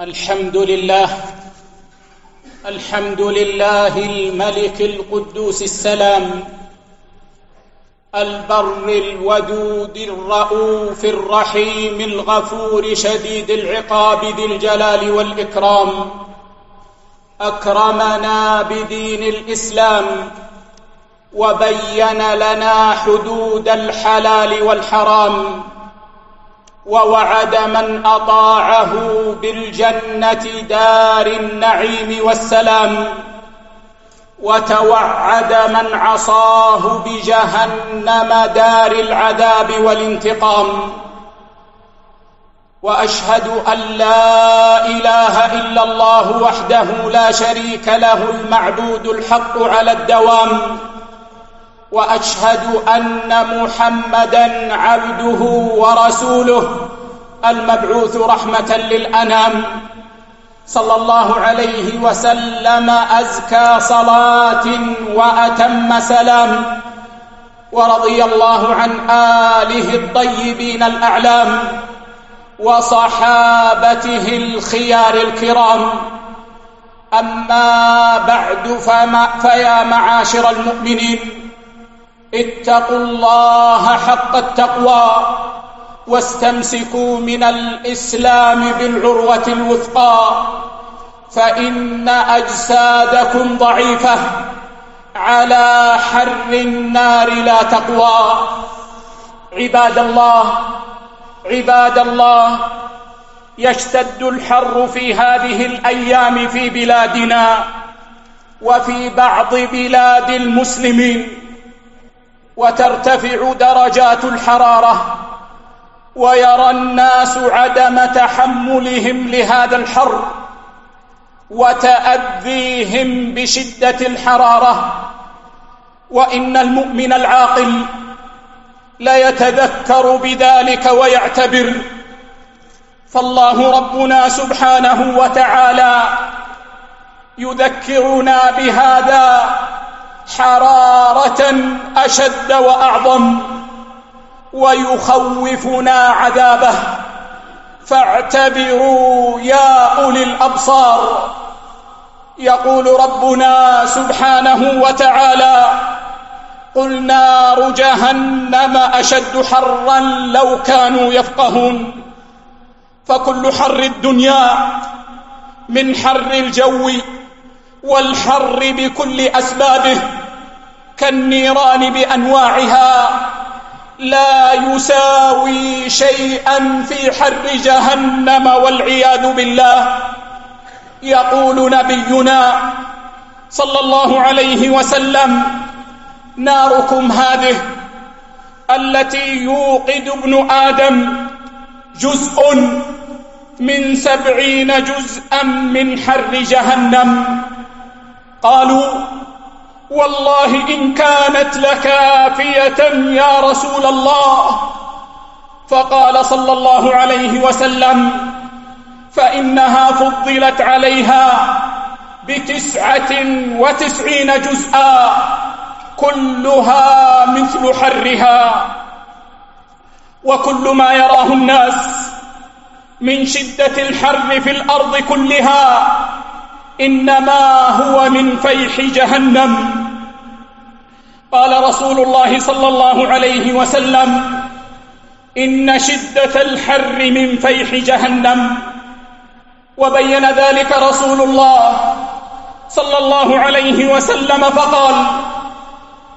الحمد لله الحمد لله الملك القدوس السلام البر الودود الرؤوف الرحيم الغفور شديد العقاب ذي الجلال والإكرام أكرمنا بدين الإسلام وبين لنا حدود الحلال والحرام ووعد من أطاعه بالجنة دار النعيم والسلام وتوعد من عصاه بجهنم دار العذاب والانتقام وأشهد أن لا إله إلا الله وحده لا شريك له المعبود الحق على الدوام وأشهد أن محمدا عبده ورسوله المبعوث رحمة للأنام. صلى الله عليه وسلم أزكى صلاة وأتم سلام. ورضي الله عن آله الطيبين الأعلام وصحابته الخيار الكرام. أما بعد فما فيا معاشر المؤمنين اتقوا الله حق التقوى واستمسكوا من الإسلام بالعروة الوثقى فإن أجسادكم ضعيفة على حر النار لا تقوى عباد الله عباد الله يشتد الحر في هذه الأيام في بلادنا وفي بعض بلاد المسلمين. وترتفع درجات الحرارة ويرى الناس عدم تحملهم لهذا الحر وتأذيهم بشدة الحرارة وإن المؤمن العاقل لا يتذكر بذلك ويعتبر فالله ربنا سبحانه وتعالى يذكرنا بهذا حرارة أشد وأعظم ويخوفنا عذابه. فاعتبروا يا أولي الأبصار. يقول ربنا سبحانه وتعالى قل نار جهنم أشد حرا لو كانوا يفقهون. فكل حر الدنيا من حر الجو والحر بكل أسبابه. كالنيران بأنواعها لا يساوي شيئا في حر جهنم والعياذ بالله. يقول نبينا صلى الله عليه وسلم ناركم هذه التي يوقد ابن آدم جزء من سبعين جزءا من حر جهنم. قالوا والله إن كانت لكافية يا رسول الله. فقال صلى الله عليه وسلم فإنها فضلت عليها بتسعة وتسعين جزءا كلها مثل حرها. وكل ما يراه الناس من شدة الحر في الأرض كلها إنما هو من فيح جهنم. قال رسول الله صلى الله عليه وسلم إن شدة الحر من فيح جهنم. وبين ذلك رسول الله صلى الله عليه وسلم فقال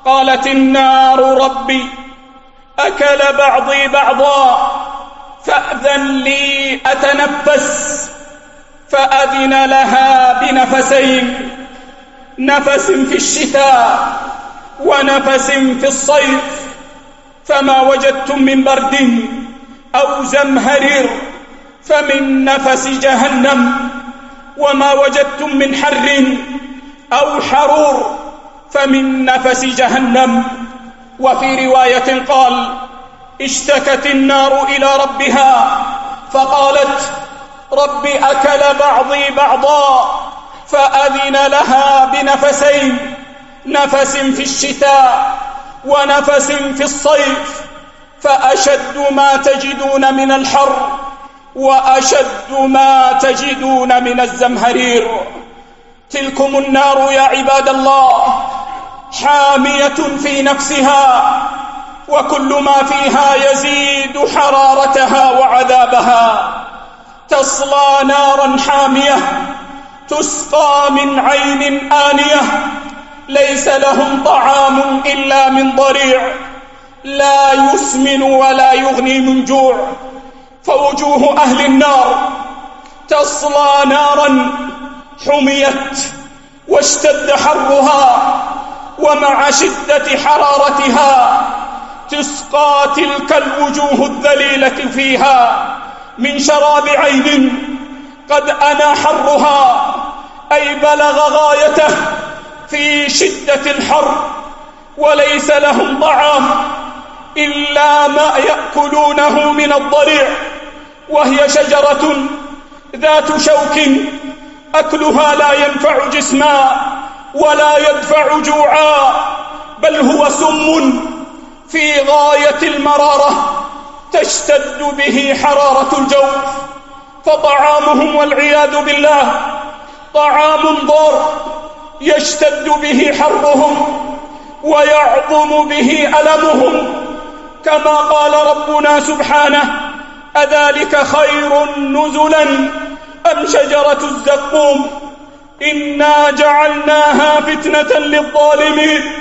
قالت النار ربي أكل بعضي بعضا فأذن لي أتنفس. فأذن لها بنفسين نفس في الشتاء. ونفس في الصيف فما وجدتم من برد أو زمهرير فمن نفس جهنم وما وجدتم من حر أو حرور فمن نفس جهنم وفي رواية قال اشتكت النار إلى ربها فقالت رب أكل بعضي بعضا فأذن لها بنفسين نفس في الشتاء ونفس في الصيف فأشد ما تجدون من الحر وأشد ما تجدون من الزمهرير تلكم النار يا عباد الله حامية في نفسها وكل ما فيها يزيد حرارتها وعذابها تصلى نارا حامية تسقى من عين آنية ليس لهم طعام إلا من ضريع. لا يسمن ولا يغني من جوع. فوجوه أهل النار. تصلى نارا حميت واشتد حرها ومع شدة حرارتها تسقى تلك الوجوه الذليلة فيها من شراب عين قد أنا حرها أي بلغ غايته في شدة الحر وليس لهم طعام إلا ما يأكلونه من الضريع وهي شجرة ذات شوك أكلها لا ينفع جسما ولا يدفع جوعا بل هو سم في غاية المرارة تشتد به حرارة الجو فطعامهم والعياذ بالله طعام ضار يشتد به حرهم ويعظم به ألمهم. كما قال ربنا سبحانه أذلك خير نزلا أم شجرة الزقوم؟ إنا جعلناها فتنة للظالمين.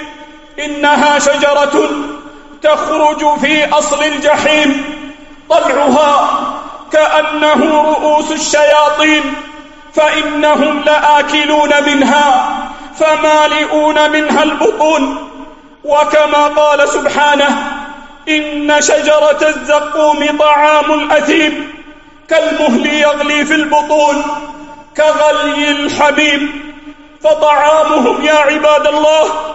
إنها شجرة تخرج في أصل الجحيم. طلعها كأنه رؤوس الشياطين فإنهم لآكلون منها. فمالئون منها البطون. وكما قال سبحانه إن شجرة الزقوم طعام الأثيم كالمهل يغلي في البطون كغلي الحبيب فطعامهم يا عباد الله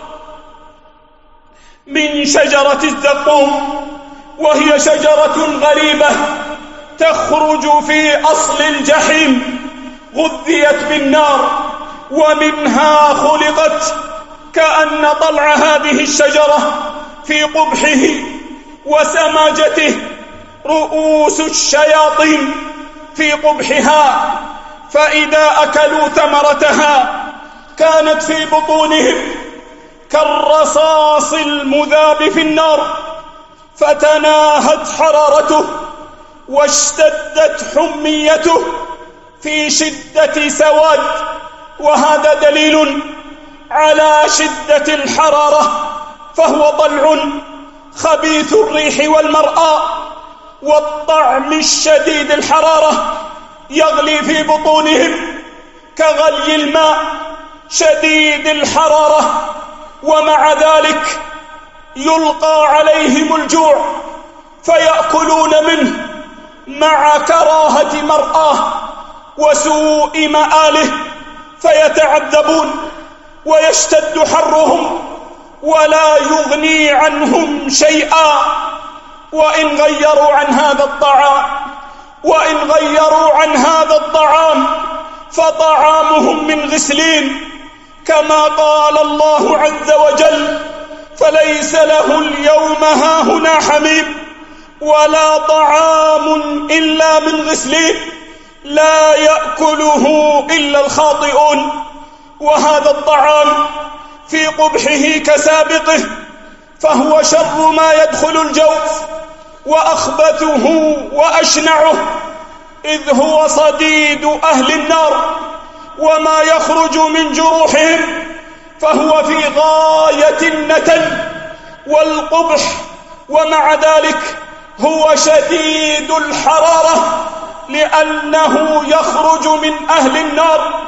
من شجرة الزقوم وهي شجرة غريبة تخرج في أصل الجحيم غذيت بالنار. ومنها خلقت كأن طلع هذه الشجرة في قبحه وسماجته رؤوس الشياطين في قبحها فإذا أكلوا ثمرتها كانت في بطونهم كالرصاص المذاب في النار فتناهت حرارته واشتدت حميته في شدة سواد. وهذا دليل على شدة الحرارة فهو طلع خبيث الريح والمرأة والطعم الشديد الحرارة يغلي في بطونهم كغلي الماء شديد الحرارة ومع ذلك يلقى عليهم الجوع فيأكلون منه مع كراهة مرآه وسوء مآله. فيتعذبون ويشتد حرهم ولا يغني عنهم شيئا. وإن غيروا عن هذا الطعام وإن غيروا عن هذا الطعام فطعامهم من غسلين. كما قال الله عز وجل فليس له اليوم هاهنا حميم ولا طعام إلا من غسلين. لا يأكله إلا الخاطئون. وهذا الطعام في قبحه كسابقه فهو شر ما يدخل الجوف وأخبثه وأشنعه إذ هو صديد أهل النار. وما يخرج من جروحهم فهو في غاية النتن. والقبح ومع ذلك هو شديد الحرارة. لأنه يخرج من أهل النار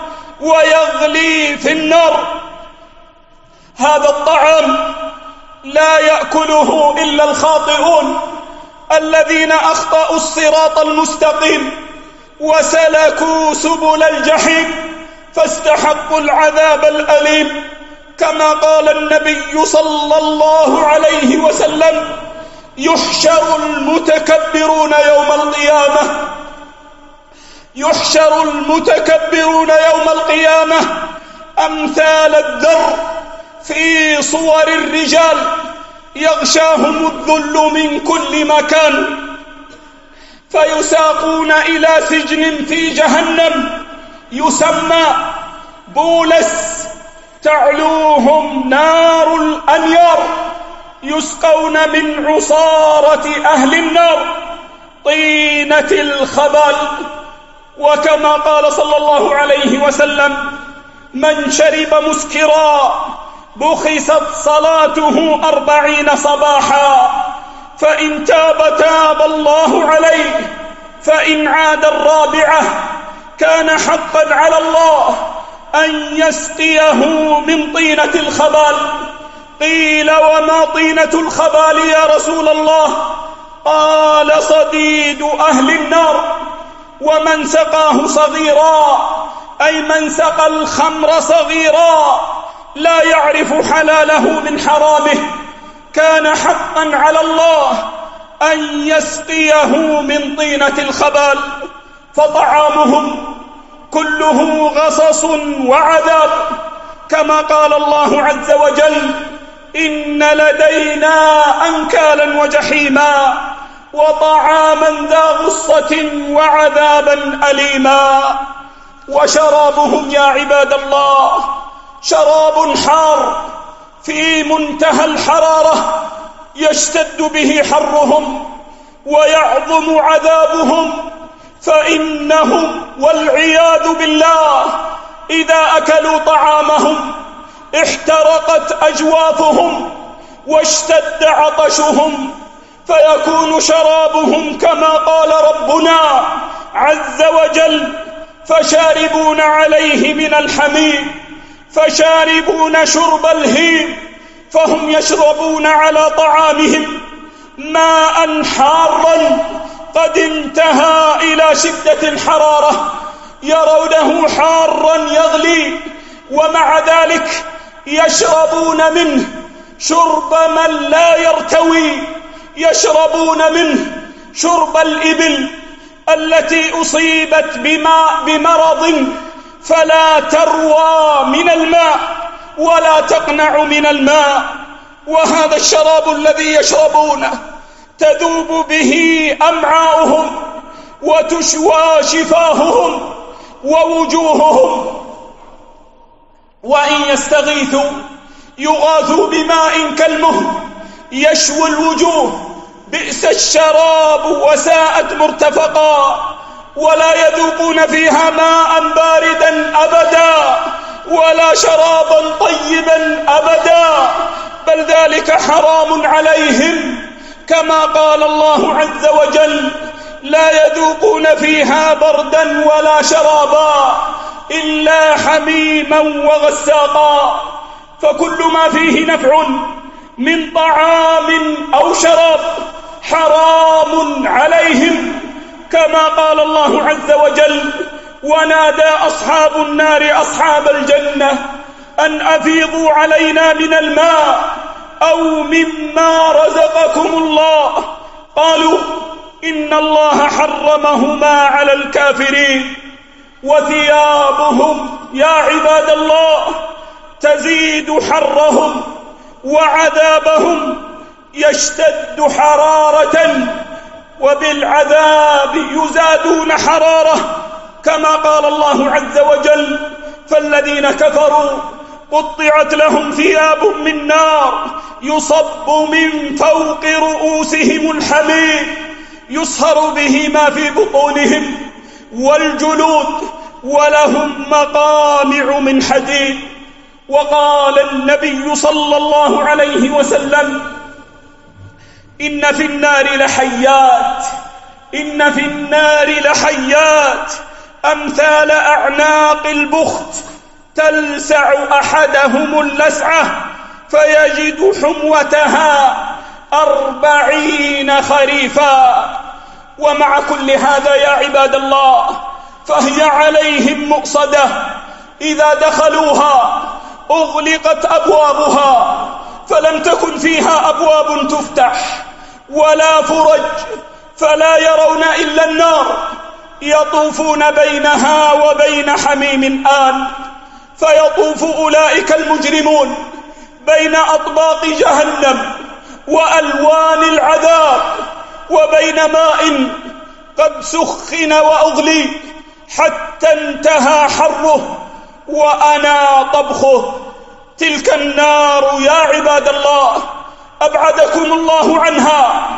ويغلي في النار. هذا الطعام لا يأكله إلا الخاطئون الذين أخطأوا الصراط المستقيم وسلكوا سبل الجحيم فاستحقوا العذاب الأليم. كما قال النبي صلى الله عليه وسلم يحشر المتكبرون يوم القيامة. يحشر المتكبرون يوم القيامة أمثال الذر في صور الرجال يغشاهم الذل من كل مكان فيساقون إلى سجن في جهنم يسمى بولس تعلوهم نار الأنيار يسقون من عصارة أهل النار طينة الخبال وكما قال صلى الله عليه وسلم من شرب مسكرا بخست صلاته أربعين صباحا فإن تاب تاب الله عليه فإن عاد الرابعة كان حقا على الله أن يسقيه من طينة الخبال. قيل وما طينة الخبال يا رسول الله؟ قال صديد أهل النار. ومن سقاه صغيرا أي من سقى الخمر صغيرا لا يعرف حلاله من حرامه. كان حقا على الله أن يسقيه من طينة الخبال فطعامهم كله غصص وعذاب. كما قال الله عز وجل إن لدينا أنكالا وجحيما. وطعاما ذا غصة وعذابا أليما وشرابهم يا عباد الله شراب حار في منتهى الحرارة يشتد به حرهم ويعظم عذابهم فإنهم والعياذ بالله إذا أكلوا طعامهم احترقت أجوافهم واشتد عطشهم فيكون شرابهم كما قال ربنا عز وجل فشاربون عليه من الحميم فشاربون شرب الهيم فهم يشربون على طعامهم. ماء حارا قد انتهى إلى شدة الحرارة يرونه حارا يغلي ومع ذلك يشربون منه شرب من لا يرتوي. يشربون منه شرب الإبل التي أصيبت بماء بمرض فلا تروى من الماء ولا تقنع من الماء وهذا الشراب الذي يشربونه تذوب به أمعاؤهم وتشوى شفاههم ووجوههم وإن يستغيثوا يغاثوا بماء كالمهل يشوي الوجوه بئس الشراب وساءت مرتفقا ولا يذوقون فيها ماء باردا أبدا ولا شرابا طيبا أبدا بل ذلك حرام عليهم كما قال الله عز وجل لا يذوقون فيها بردا ولا شرابا إلا حميما وغساقا فكل ما فيه نفع من طعام أو شراب حرام عليهم كما قال الله عز وجل ونادى أصحاب النار أصحاب الجنة أن أفيضوا علينا من الماء أو مما رزقكم الله قالوا إن الله حرمهما على الكافرين وثيابهم يا عباد الله تزيد حرهم وعذابهم يشتد حرارة وبالعذاب يزادون حرارة كما قال الله عز وجل فالذين كفروا قطعت لهم ثياب من نار يصب من فوق رؤوسهم الحميم يصهر به ما في بطونهم والجلود ولهم مقامع من حديد. وقال النبي صلى الله عليه وسلم ان في النار لحيات ان في النار لحيات امثال اعناق البخت تلسع احدهم اللسعه فيجد حموتها أربعين خريفا ومع كل هذا يا عباد الله فهي عليهم مقصده إذا دخلوها أغلقت أبوابها فلم تكن فيها أبواب تفتح ولا فرج فلا يرون إلا النار يطوفون بينها وبين حميم آن فيطوف أولئك المجرمون بين أطباق جهنم وألوان العذاب وبين ماء قد سخن وأغلي حتى انتهى حره وأنا طبخه تلك النار يا عباد الله أبعدكم الله عنها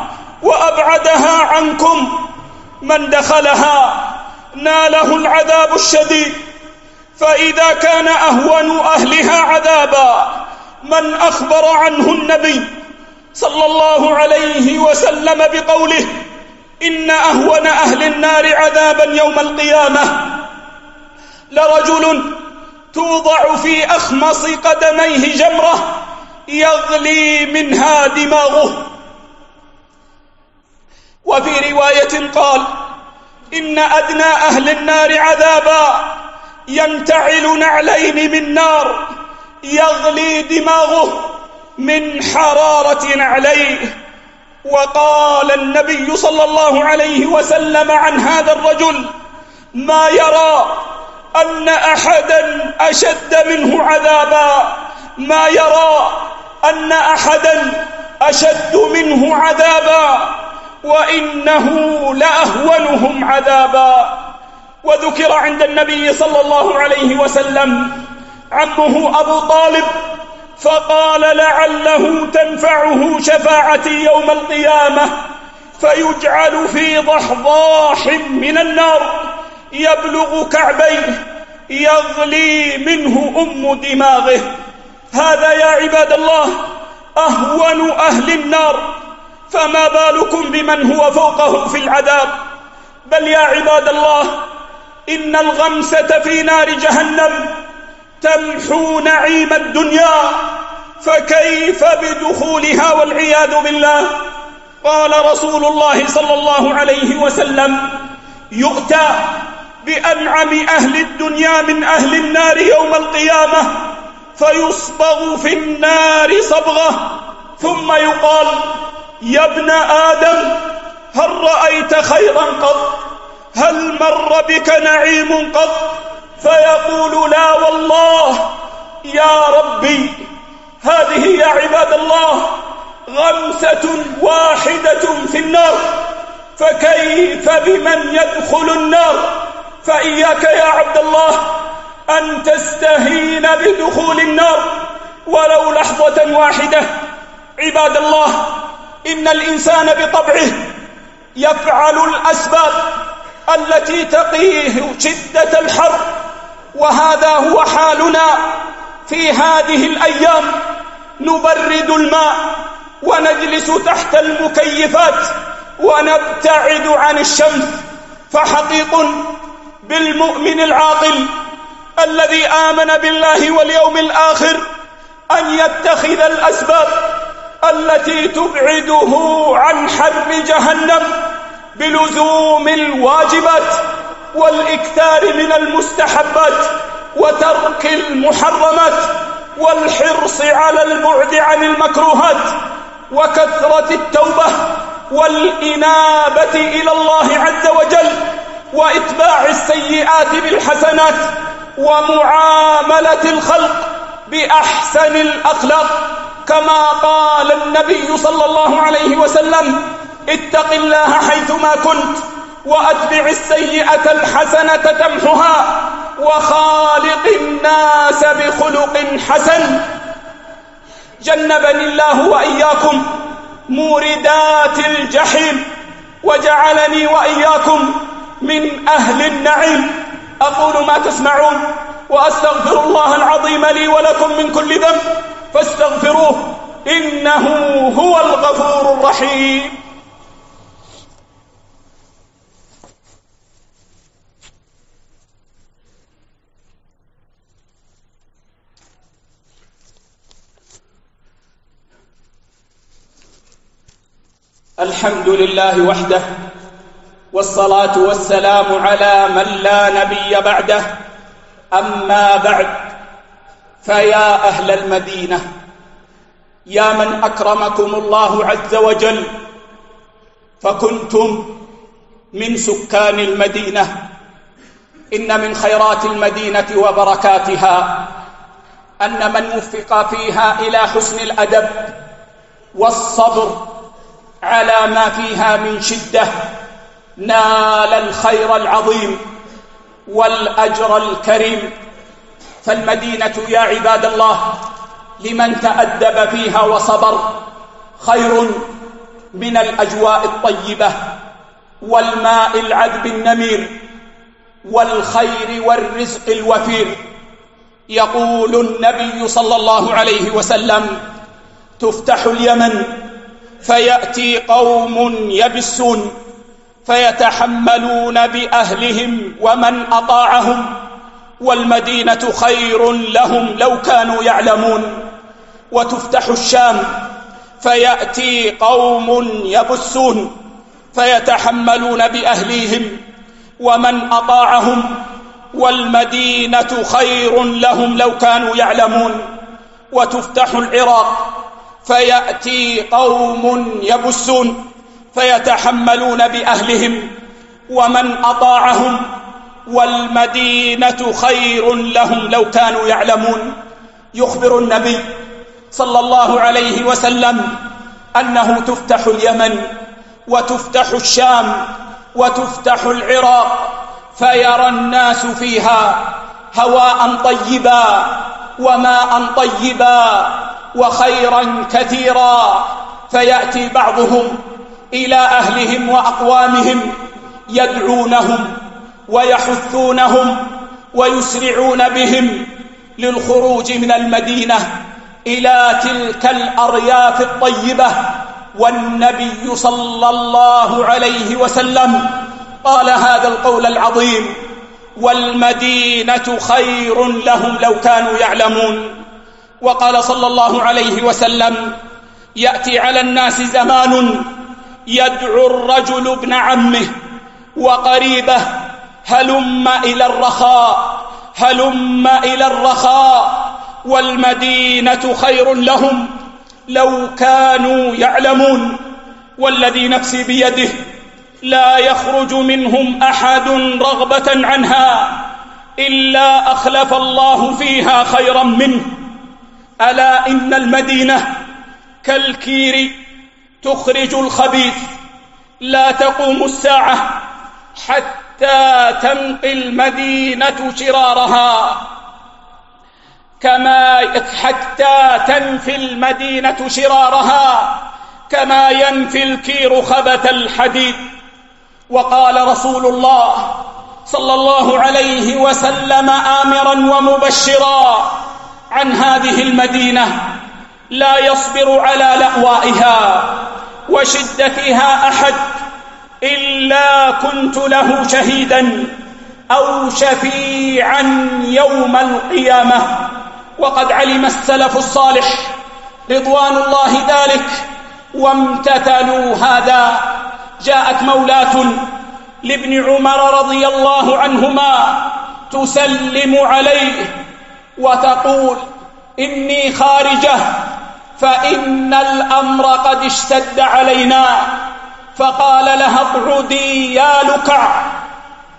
وأبعدها عنكم من دخلها. ناله العذاب الشديد. فإذا كان أهون أهلها عذابا من أخبر عنه النبي صلى الله عليه وسلم بقوله إن أهون أهل النار عذابا يوم القيامة لرجل توضع في أخمص قدميه جمرة يغلي منها دماغه. وفي رواية قال إن أدنى أهل النار عذابا ينتعل نعلين من نار يغلي دماغه من حرارة نعليه وقال النبي صلى الله عليه وسلم عن هذا الرجل ما يرى أن أحدا أشد منه عذابا. ما يرى أن أحدا أشد منه عذابا وإنه لأهونهم عذابا. وذكر عند النبي صلى الله عليه وسلم عمه أبو طالب فقال لعله تنفعه شفاعتي يوم القيامة فيجعل في ضحضاح من النار يبلغ كعبيه يغلي منه أم دماغه. هذا يا عباد الله أهون أهل النار. فما بالكم بمن هو فوقهم في العذاب؟ بل يا عباد الله إن الغمسة في نار جهنم تمحو نعيم الدنيا. فكيف بدخولها والعياذ بالله؟ قال رسول الله صلى الله عليه وسلم يؤتى بأنعم أهل الدنيا من أهل النار يوم القيامة. فيصبغ في النار صبغة ثم يقال يا ابن آدم هل رأيت خيرا قط؟ هل مر بك نعيم قط؟ فيقول لا والله يا ربي هذه يا عباد الله غمسة واحدة في النار فكيف بمن يدخل النار؟ فإياك يا عبد الله أن تستهين بدخول النار ولو لحظة واحدة. عباد الله إن الإنسان بطبعه يفعل الأسباب التي تقيه شدة الحر وهذا هو حالنا في هذه الأيام. نبرد الماء ونجلس تحت المكيفات ونبتعد عن الشمس. فحقيق بالمؤمن العاقل الذي آمن بالله واليوم الآخر أن يتخذ الأسباب التي تبعده عن حرب جهنم بلزوم الواجبات والإكثار من المستحبات وترك المحرمات والحرص على البعد عن المكروهات وكثرة التوبة والإنابة إلى الله عز وجل وإتباع السيئات بالحسنات ومعاملة الخلق بأحسن الأخلاق كما قال النبي صلى الله عليه وسلم اتق الله حيثما كنت وأتبع السيئة الحسنة تمحها وخالق الناس بخلق حسن. جنبني الله وإياكم موردات الجحيم وجعلني وإياكم من أهل النعيم. أقول ما تسمعون وأستغفر الله العظيم لي ولكم من كل ذنب فاستغفروه إنه هو الغفور الرحيم. الحمد لله وحده والصلاة والسلام على من لا نبي بعده. أما بعد فيا أهل المدينة يا من أكرمكم الله عز وجل فكنتم من سكان المدينة. إن من خيرات المدينة وبركاتها أن من وفق فيها إلى حسن الأدب والصبر على ما فيها من شدة. نال الخير العظيم والأجر الكريم. فالمدينة يا عباد الله لمن تأدب فيها وصبر خير من الأجواء الطيبة والماء العذب النمير والخير والرزق الوفير. يقول النبي صلى الله عليه وسلم تفتح اليمن فيأتي قوم يبسون. فيتحملون بأهلهم ومن أطاعهم والمدينة خير لهم لو كانوا يعلمون. وتفتح الشام فيأتي قوم يبسون فيتحملون بأهليهم ومن أطاعهم والمدينة خير لهم لو كانوا يعلمون. وتفتح العراق فيأتي قوم يبسون. فيتحملون بأهلهم ومن أطاعهم والمدينة خير لهم لو كانوا يعلمون. يخبر النبي صلى الله عليه وسلم أنه تفتح اليمن وتفتح الشام وتفتح العراق فيرى الناس فيها هواء طيبا وماء طيبا وخيرا كثيرا. فيأتي بعضهم إلى أهلهم وأقوامهم يدعونهم ويحثونهم ويسرعون بهم للخروج من المدينة إلى تلك الأرياف الطيبة والنبي صلى الله عليه وسلم قال هذا القول العظيم والمدينة خير لهم لو كانوا يعلمون وقال صلى الله عليه وسلم يأتي على الناس زمان يدعو الرجل ابن عمه وقريبه هلم إلى الرخاء هلم إلى الرخاء والمدينة خير لهم لو كانوا يعلمون والذي نفسي بيده لا يخرج منهم أحد رغبة عنها إلا أخلف الله فيها خيرا منه. ألا إن المدينة كالكير تخرج الخبيث. لا تقوم الساعة حتى تنقي المدينة شرارها. كما حتى تنفي المدينة شرارها. كما ينفي الكير خبث الحديد. وقال رسول الله صلى الله عليه وسلم آمرا ومبشرا عن هذه المدينة لا يصبر على لأوائها. وشدتها أحد إلا كنت له شهيدا أو شفيعا يوم القيامة. وقد علم السلف الصالح رضوان الله ذلك وامتثلوا هذا. جاءت مولاة لابن عمر رضي الله عنهما تسلم عليه وتقول إني خارجة فإن الأمر قد اشتد علينا فقال لها اقعدي يا لكع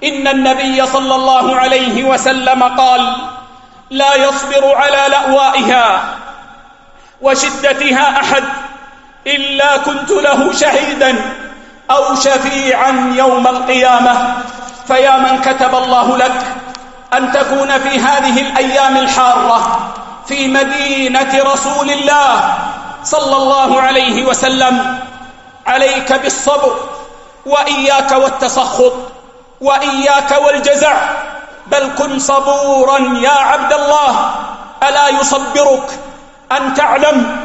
إن النبي صلى الله عليه وسلم قال لا يصبر على لأوائها وشدتها أحد إلا كنت له شهيدا أو شفيعا يوم القيامة فيا من كتب الله لك أن تكون في هذه الأيام الحارة في مدينة رسول الله صلى الله عليه وسلم. عليك بالصبر وإياك والتسخط وإياك والجزع. بل كن صبورا يا عبد الله. ألا يصبرك أن تعلم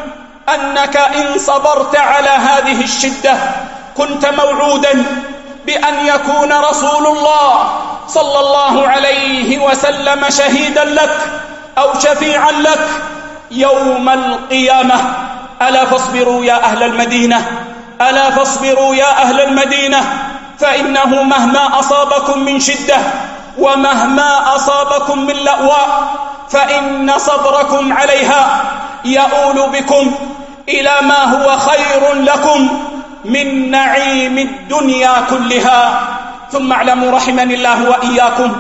أنك إن صبرت على هذه الشدة كنت موعودا بأن يكون رسول الله صلى الله عليه وسلم شهيدا لك. أو شفيعا لك يوم القيامة. ألا فاصبروا يا أهل المدينة. ألا فاصبروا يا أهل المدينة. فإنه مهما أصابكم من شدة ومهما أصابكم من لأواء فإن صبركم عليها يؤول بكم إلى ما هو خير لكم من نعيم الدنيا كلها. ثم اعلموا رحمني الله وإياكم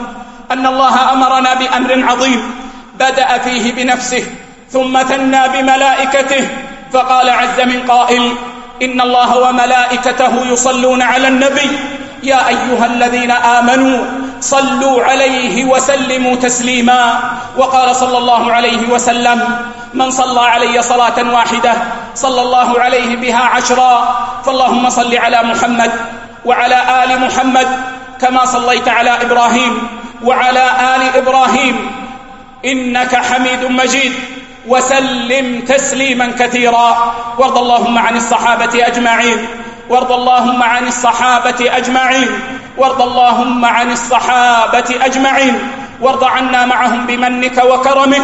أن الله أمرنا بأمر عظيم. بدأ فيه بنفسه ثم ثنى بملائكته فقال عز من قائل إن الله وملائكته يصلون على النبي. يا أيها الذين آمنوا صلوا عليه وسلموا تسليما. وقال صلى الله عليه وسلم من صلى علي صلاة واحدة صلى الله عليه بها عشرا فاللهم صل على محمد وعلى آل محمد كما صليت على إبراهيم وعلى آل إبراهيم. إنك حميد مجيد. وسلم تسليما كثيرا. وارض اللهم عن الصحابة أجمعين. وارض اللهم عن الصحابة أجمعين. وارض اللهم عن الصحابة أجمعين. وارض عنا معهم بمنك وكرمك.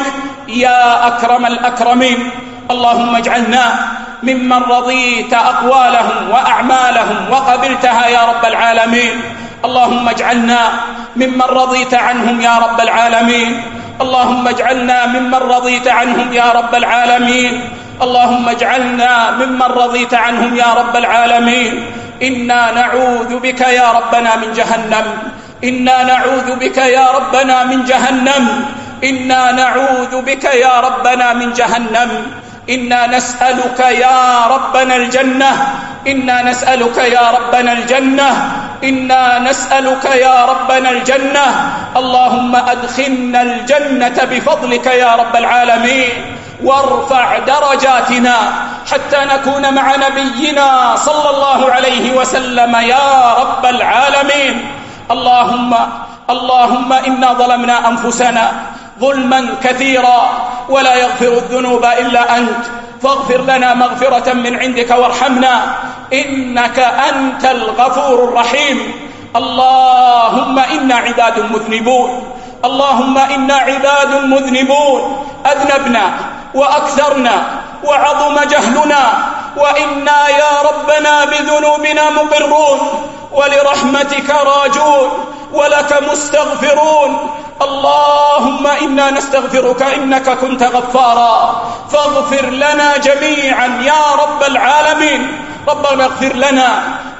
يا أكرم الأكرمين. اللهم اجعلنا ممن رضيت أقوالهم وأعمالهم وقبلتها يا رب العالمين. اللهم اجعلنا ممن رضيت عنهم يا رب العالمين. اللهم اجعلنا ممن رضيت عنهم يا رب العالمين. اللهم اجعلنا ممن رضيت عنهم يا رب العالمين. إنا نعوذ بك يا ربنا من جهنم. إنا نعوذ بك يا ربنا من جهنم. إنا نعوذ بك يا ربنا من جهنم. إنا نسألك يا ربنا الجنة. إنا نسألك يا ربنا الجنة. إنا نسألك يا ربنا الجنة. اللهم أدخلنا الجنة بفضلك يا رب العالمين. وارفع درجاتنا حتى نكون مع نبينا صلى الله عليه وسلم يا رب العالمين. اللهم اللهم إنا ظلمنا أنفسنا ظلما كثيرا ولا يغفر الذنوب إلا أنت. فاغفر لنا مغفرة من عندك وارحمنا. إنك أنت الغفور الرحيم. اللهم إنا عباد مذنبون اللهم إنا عباد مذنبون أذنبنا وأكثرنا وعظم جهلنا. وإنا يا ربنا بذنوبنا مقرون. ولرحمتك راجون. ولك مستغفرون. اللهم إنا نستغفرك إنك كنت غفارا. فاغفر لنا جميعا يا رب العالمين. ربنا اغفر لنا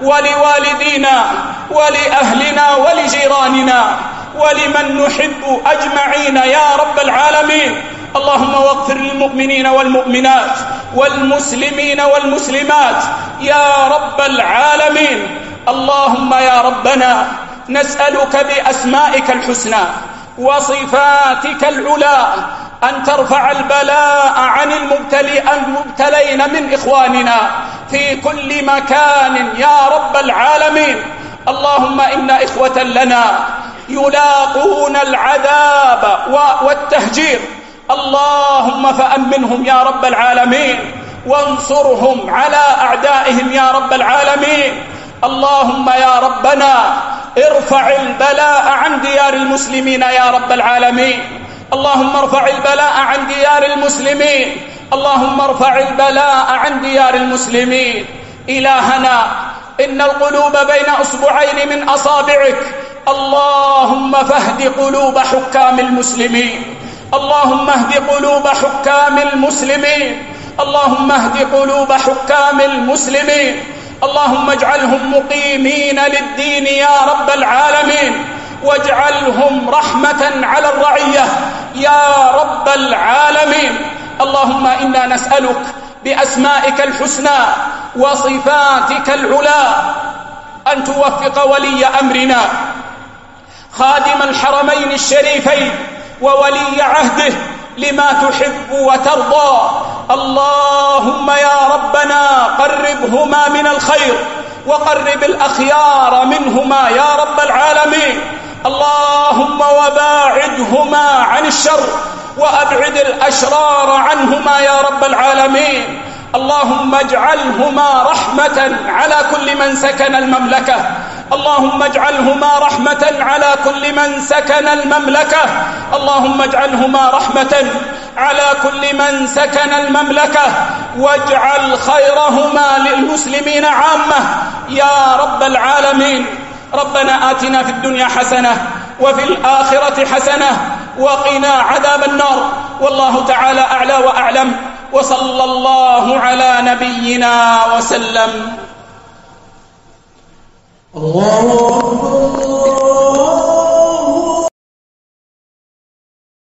ولوالدينا ولأهلنا ولجيراننا ولمن نحب أجمعين يا رب العالمين. اللهم واغفر للمؤمنين والمؤمنات والمسلمين والمسلمات يا رب العالمين. اللهم يا ربنا نسألك بأسمائك الحسنى وصفاتك العلى أن ترفع البلاء عن المبتلي المبتلين من إخواننا في كل مكان يا رب العالمين. اللهم إن إخوة لنا يلاقون العذاب والتهجير. اللهم فأمنهم يا رب العالمين. وانصرهم على أعدائهم يا رب العالمين. اللهم يا ربنا ارفع البلاء عن ديار المسلمين يا رب العالمين. اللهم ارفع البلاء عن ديار المسلمين. اللهم ارفع البلاء عن ديار المسلمين. إلهنا إن القلوب بين أصبعين من أصابعك. اللهم فاهد قلوب حكام المسلمين. اللهم اهد قلوب حكام المسلمين. اللهم اهد قلوب حكام المسلمين. اللهم اجعلهم مقيمين للدين يا رب العالمين. واجعلهم رحمة على الرعية. يا رب العالمين. اللهم إنا نسألك بأسمائك الحسنى وصفاتك العلا أن توفق ولي أمرنا. خادم الحرمين الشريفين وولي عهده لما تحب وترضى. اللهم يا ربنا قربهما من الخير وقرب الأخيار منهما يا رب العالمين. اللهم وباعدهما عن الشر وأبعد الأشرار عنهما يا رب العالمين. اللهم اجعلهما رحمة على كل من سكن المملكة. اللهم اجعلهما رحمة على كل من سكن المملكة. اللهم اجعلهما رحمة على كل من سكن المملكة. واجعل خيرهما للمسلمين عامة. يا رب العالمين. ربنا آتنا في الدنيا حسنة وفي الآخرة حسنة وقنا عذاب النار. والله تعالى أعلى وأعلم. وصلى الله على نبينا وسلم. الله